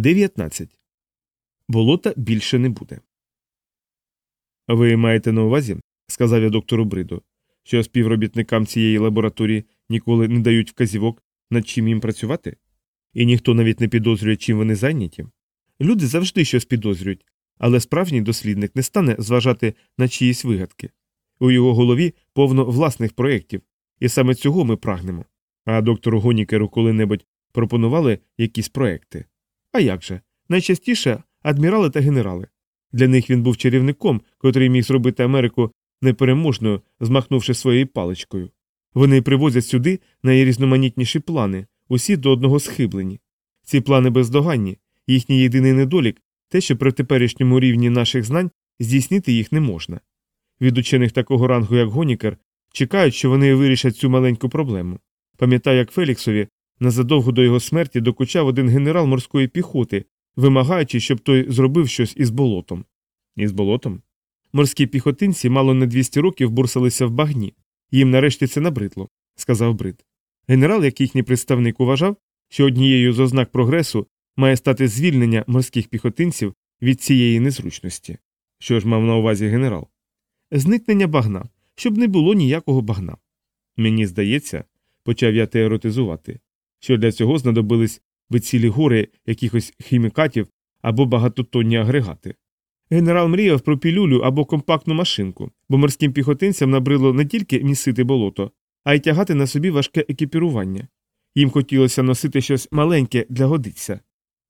19. Болота більше не буде. Ви маєте на увазі, сказав я доктору Бриду, що співробітникам цієї лабораторії ніколи не дають вказівок, над чим їм працювати? І ніхто навіть не підозрює, чим вони зайняті. Люди завжди щось підозрюють, але справжній дослідник не стане зважати на чиїсь вигадки. У його голові повно власних проєктів, і саме цього ми прагнемо. А доктору Гонікеру коли-небудь пропонували якісь проекти. А як же? Найчастіше адмірали та генерали. Для них він був чарівником, котрий міг зробити Америку непереможною, змахнувши своєю паличкою. Вони привозять сюди найрізноманітніші плани, усі до одного схиблені. Ці плани бездоганні, їхній єдиний недолік те, що при теперішньому рівні наших знань здійснити їх не можна. Від учених такого рангу, як Гонікер, чекають, що вони вирішать цю маленьку проблему. Пам'ятаю, як Феліксові незадовго до його смерті докучав один генерал морської піхоти, вимагаючи, щоб той зробив щось із болотом. Із болотом? Морські піхотинці мало не 200 років бурсалися в багні. Їм нарешті це набридло, сказав Брит. Генерал, як їхній представник, уважав, що однією з ознак прогресу має стати звільнення морських піхотинців від цієї незручності. Що ж мав на увазі генерал? Зникнення багна, щоб не було ніякого багна. Мені здається, почав я теоретизувати, що для цього знадобились би цілі гори якихось хімікатів або багатотонні агрегати. Генерал мріяв про пілюлю або компактну машинку, бо морським піхотинцям набрило не тільки місити болото, а й тягати на собі важке екіпірування. Їм хотілося носити щось маленьке для годиться.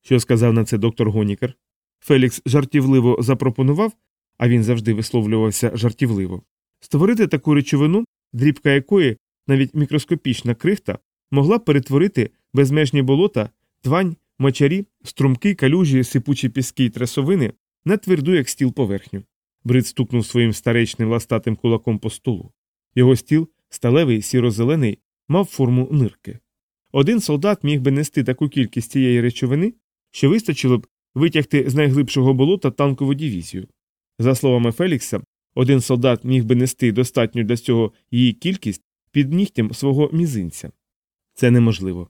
Що сказав на це доктор Гонікер? Фелікс жартівливо запропонував, а він завжди висловлювався жартівливо, створити таку речовину, дрібка якої, навіть мікроскопічна крихта, могла перетворити безмежні болота, твань, мочарі, струмки, калюжі, сипучі піски й тресовини на тверду, як стіл поверхню. Брид стукнув своїм старечним ластатим кулаком по столу. Його стіл, сталевий сіро-зелений, мав форму нирки. Один солдат міг би нести таку кількість цієї речовини, що вистачило б витягти з найглибшого болота танкову дивізію. За словами Фелікса, один солдат міг би нести достатню для цього її кількість під нігтям свого мізинця. Це неможливо.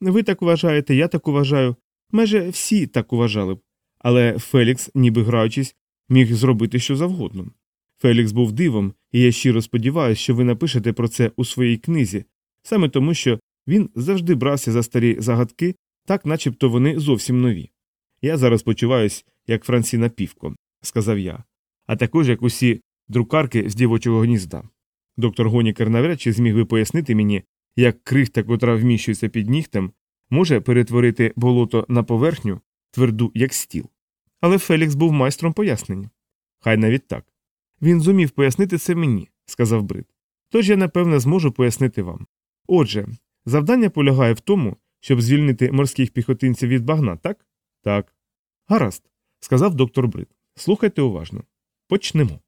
Ви так вважаєте, я так вважаю. Майже всі так вважали б. Але Фелікс, ніби граючись, міг зробити що завгодно. Фелікс був дивом, і я щиро сподіваюся, що ви напишете про це у своїй книзі, саме тому, що він завжди брався за старі загадки, так начебто вони зовсім нові. Я зараз почуваюсь, як Франсіна Півко, сказав я, а також як усі друкарки з дівочого гнізда. Доктор Гонікер навряд чи зміг би пояснити мені, як крихта, котра вміщується під нігтем, може перетворити болото на поверхню, тверду, як стіл. Але Фелікс був майстром пояснення. Хай навіть так. Він зумів пояснити це мені, сказав Брит. Тож я, напевне, зможу пояснити вам. Отже, завдання полягає в тому, щоб звільнити морських піхотинців від багна, так? Так. Гаразд, сказав доктор Брит. Слухайте уважно. Почнемо.